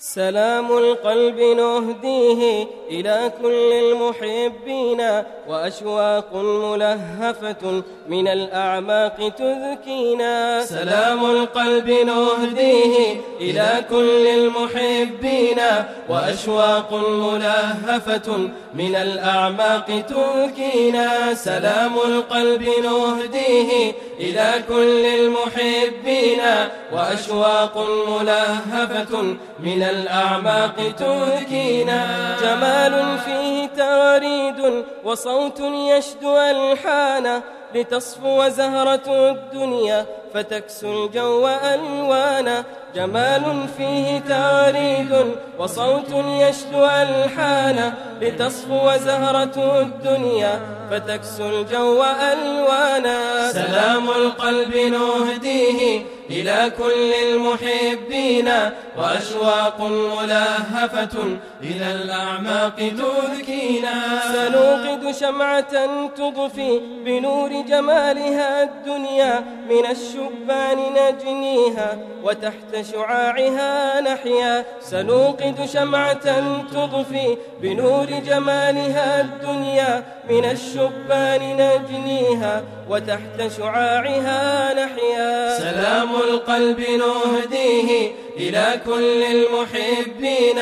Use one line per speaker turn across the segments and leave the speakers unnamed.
سلام القلب نهديه إلى كل المحبين وأشواق ملهفة من الأعماق تذكينا.
سلام القلب نهديه إلى كل المحبين وأشواق ملهفة من الأعماق تذكينا. سلام القلب نهديه إلى كل المحبين وأشواق ملهفة من الأعماق تذكينا
جمال فيه تغريد وصوت يشدو ألحانا لتصفو زهرة الدنيا فتكسو الجو ألوانا. جمال فيه تاريد وصوت يشدو ألحانا. لتصفو زهرة الدنيا. فتكسو الجو ألوانا.
سلام القلب نهديه. إلى كل المحبين وأشواق ملهفة إلى الأعماق تذكينا.
سنوقد شمعة تضفي بنور جمالها الدنيا من الشبان نجنيها وتحت شعاعها نحيا. سنوقد شمعة تضفي بنور جمالها الدنيا من الشبان نجنيها وتحت شعاعها
سلام القلب نهديه إلى كل المحبين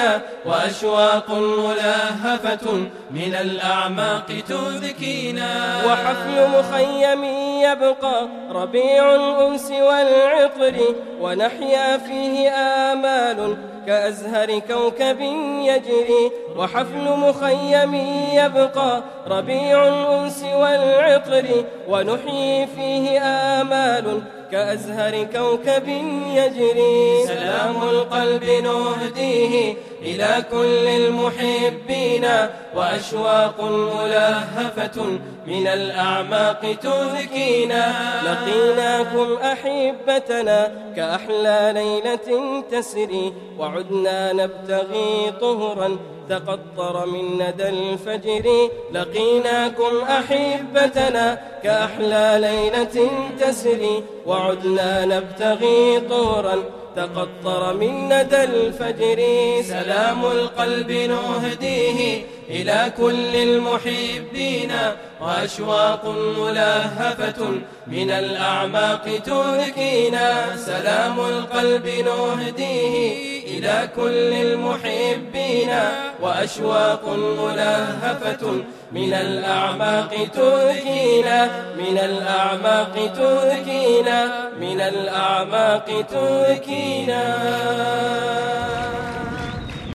وأشواق ملهفة من الأعماق تذكينا.
وحفل مخيم يبقى ربيع الأنس والعطر ونحيا فيه آمال كأزهر كوكب يجري وحفل مخيم يبقى ربيع الأنس والعطر ونحيي فيه آمال كأزهر كوكب يجري.
سلام القلب نهديه إلى كل المحبين وأشواق ملهفة من الأعماق تذكينا.
لقيناكم أحبتنا كأحلى ليلة تسري وعدنا نبتغي طهرا تقطر من ندى الفجر. لقيناكم أحبتنا كأحلى ليلة تسري وعدنا نبتغي طهرا تقطر من ندى الفجر.
سلام القلب نهديه إلى كل المحبين. وأشواق ملهفة من الأعماق تركينا. سلام القلب نهديه إلى كل المحبين وأشواق ملهفة من الأعماق تذكينا من الأعماق تذكينا من الأعماق تذكينا.